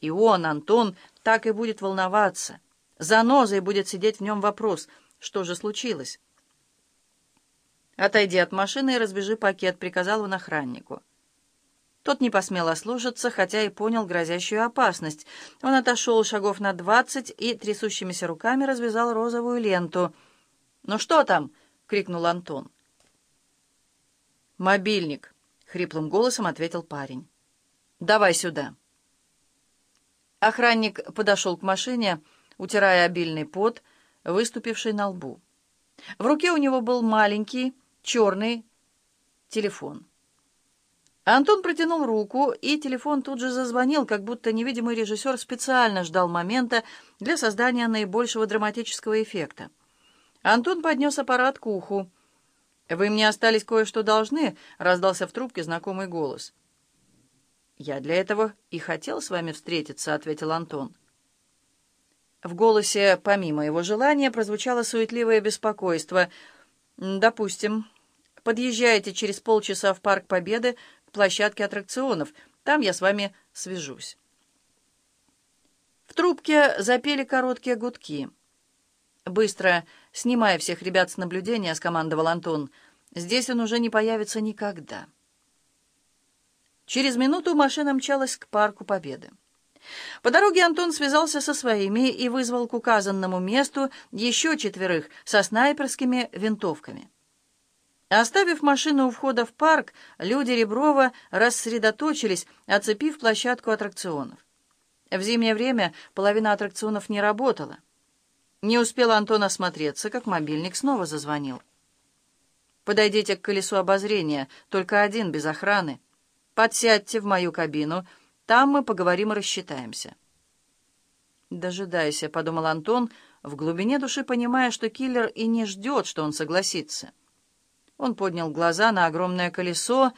И он, Антон, так и будет волноваться. Занозой будет сидеть в нем вопрос, что же случилось. «Отойди от машины и разбежи пакет», — приказал он охраннику. Тот не посмел ослушаться, хотя и понял грозящую опасность. Он отошел шагов на двадцать и трясущимися руками развязал розовую ленту. «Ну что там?» — крикнул Антон. «Мобильник», — хриплым голосом ответил парень. «Давай сюда». Охранник подошел к машине, утирая обильный пот, выступивший на лбу. В руке у него был маленький, черный телефон. Антон протянул руку, и телефон тут же зазвонил, как будто невидимый режиссер специально ждал момента для создания наибольшего драматического эффекта. Антон поднес аппарат к уху. «Вы мне остались кое-что должны», — раздался в трубке знакомый голос. «Я для этого и хотел с вами встретиться», — ответил Антон. В голосе, помимо его желания, прозвучало суетливое беспокойство. «Допустим, подъезжаете через полчаса в Парк Победы площадке аттракционов. Там я с вами свяжусь». В трубке запели короткие гудки. «Быстро, снимая всех ребят с наблюдения», — скомандовал Антон. «Здесь он уже не появится никогда». Через минуту машина мчалась к Парку Победы. По дороге Антон связался со своими и вызвал к указанному месту еще четверых со снайперскими винтовками. Оставив машину у входа в парк, люди Реброва рассредоточились, оцепив площадку аттракционов. В зимнее время половина аттракционов не работала. Не успел Антон осмотреться, как мобильник снова зазвонил. «Подойдите к колесу обозрения, только один, без охраны. Подсядьте в мою кабину, там мы поговорим и рассчитаемся». «Дожидайся», — подумал Антон, в глубине души понимая, что киллер и не ждет, что он согласится. Он поднял глаза на огромное колесо.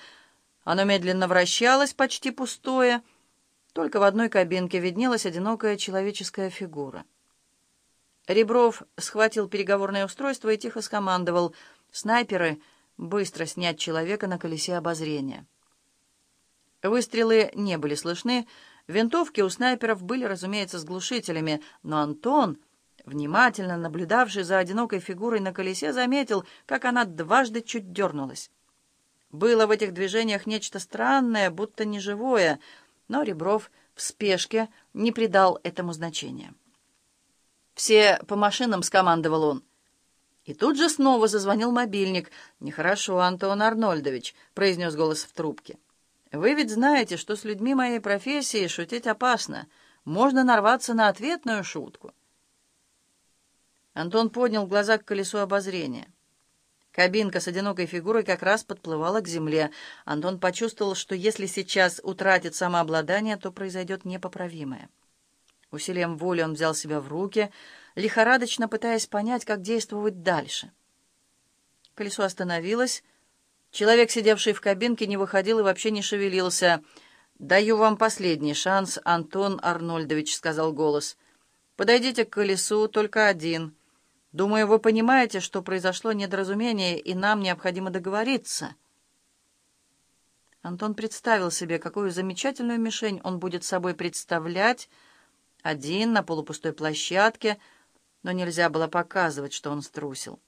Оно медленно вращалось, почти пустое. Только в одной кабинке виднелась одинокая человеческая фигура. Ребров схватил переговорное устройство и тихо скомандовал «Снайперы, быстро снять человека на колесе обозрения». Выстрелы не были слышны, винтовки у снайперов были, разумеется, с глушителями, но Антон внимательно наблюдавший за одинокой фигурой на колесе, заметил, как она дважды чуть дернулась. Было в этих движениях нечто странное, будто неживое, но Ребров в спешке не придал этому значения. «Все по машинам», — скомандовал он. И тут же снова зазвонил мобильник. «Нехорошо, Антон Арнольдович», — произнес голос в трубке. «Вы ведь знаете, что с людьми моей профессии шутить опасно. Можно нарваться на ответную шутку». Антон поднял глаза к колесу обозрения. Кабинка с одинокой фигурой как раз подплывала к земле. Антон почувствовал, что если сейчас утратит самообладание, то произойдет непоправимое. Усилием воли он взял себя в руки, лихорадочно пытаясь понять, как действовать дальше. Колесо остановилось. Человек, сидевший в кабинке, не выходил и вообще не шевелился. «Даю вам последний шанс, Антон Арнольдович», — сказал голос. «Подойдите к колесу, только один». Думаю, вы понимаете, что произошло недоразумение, и нам необходимо договориться. Антон представил себе, какую замечательную мишень он будет собой представлять, один на полупустой площадке, но нельзя было показывать, что он струсил.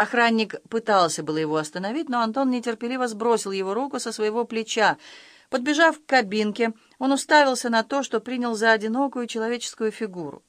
Охранник пытался было его остановить, но Антон нетерпеливо сбросил его руку со своего плеча. Подбежав к кабинке, он уставился на то, что принял за одинокую человеческую фигуру.